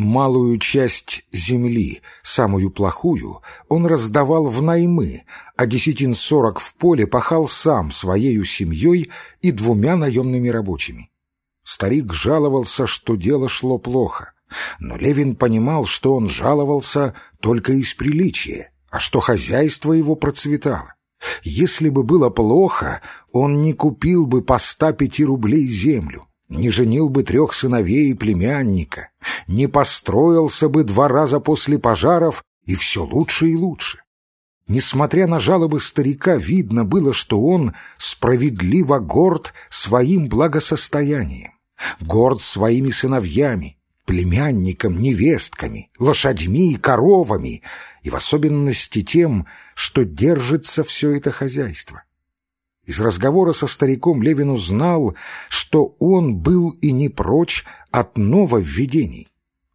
Малую часть земли, самую плохую, он раздавал в наймы, а десятин сорок в поле пахал сам своею семьей и двумя наемными рабочими. Старик жаловался, что дело шло плохо, но Левин понимал, что он жаловался только из приличия, а что хозяйство его процветало. Если бы было плохо, он не купил бы по ста пяти рублей землю не женил бы трех сыновей и племянника, не построился бы два раза после пожаров, и все лучше и лучше. Несмотря на жалобы старика, видно было, что он справедливо горд своим благосостоянием, горд своими сыновьями, племянником, невестками, лошадьми и коровами, и в особенности тем, что держится все это хозяйство. Из разговора со стариком Левин узнал, что он был и не прочь от нововведений.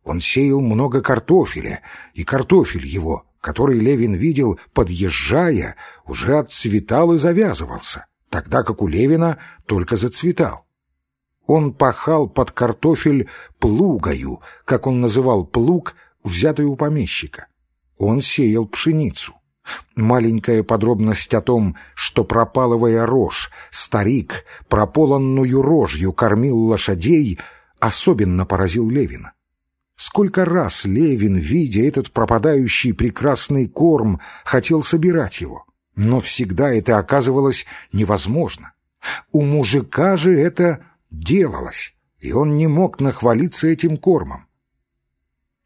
Он сеял много картофеля, и картофель его, который Левин видел, подъезжая, уже отцветал и завязывался, тогда как у Левина только зацветал. Он пахал под картофель плугою, как он называл плуг, взятый у помещика. Он сеял пшеницу. Маленькая подробность о том, что пропалывая рожь, старик прополанную рожью кормил лошадей, особенно поразил Левина. Сколько раз Левин, видя этот пропадающий прекрасный корм, хотел собирать его, но всегда это оказывалось невозможно. У мужика же это делалось, и он не мог нахвалиться этим кормом.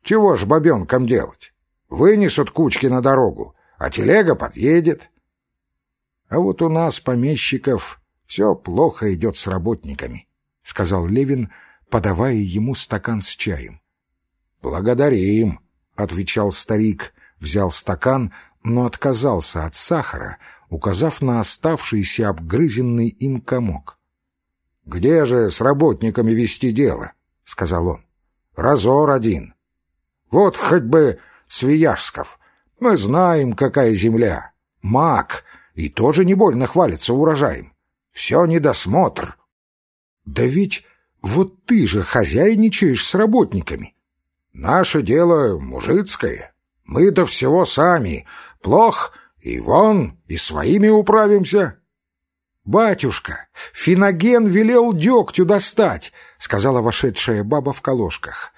«Чего ж бабенкам делать? Вынесут кучки на дорогу, а телега подъедет. А вот у нас, помещиков, все плохо идет с работниками, — сказал Левин, подавая ему стакан с чаем. — Благодарим, — отвечал старик, взял стакан, но отказался от сахара, указав на оставшийся обгрызенный им комок. — Где же с работниками вести дело? — сказал он. — Разор один. Вот хоть бы Свияжсков. Мы знаем, какая земля. Мак. И тоже не больно хвалится урожаем. Все недосмотр. Да ведь вот ты же хозяйничаешь с работниками. Наше дело мужицкое. Мы до всего сами. Плох, и вон, и своими управимся. «Батюшка, Финоген велел дегтю достать», — сказала вошедшая баба в колошках.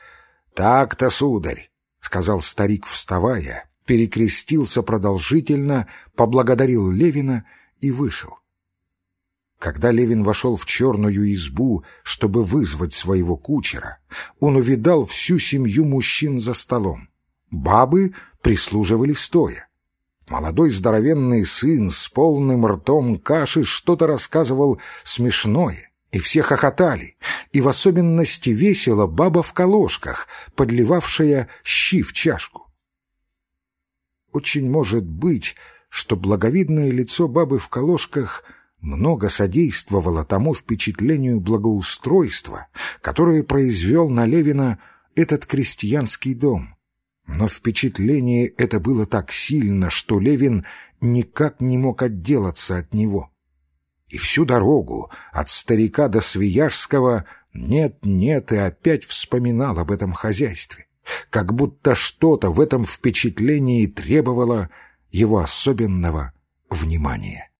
«Так-то, сударь», — сказал старик, вставая, перекрестился продолжительно, поблагодарил Левина и вышел. Когда Левин вошел в черную избу, чтобы вызвать своего кучера, он увидал всю семью мужчин за столом. Бабы прислуживали стоя. Молодой здоровенный сын с полным ртом каши что-то рассказывал смешное, и все хохотали, и в особенности весело баба в колошках, подливавшая щи в чашку. Очень может быть, что благовидное лицо бабы в колошках много содействовало тому впечатлению благоустройства, которое произвел на Левина этот крестьянский дом. Но впечатление это было так сильно, что Левин никак не мог отделаться от него. И всю дорогу, от старика до Свияжского, нет-нет, и опять вспоминал об этом хозяйстве как будто что-то в этом впечатлении требовало его особенного внимания.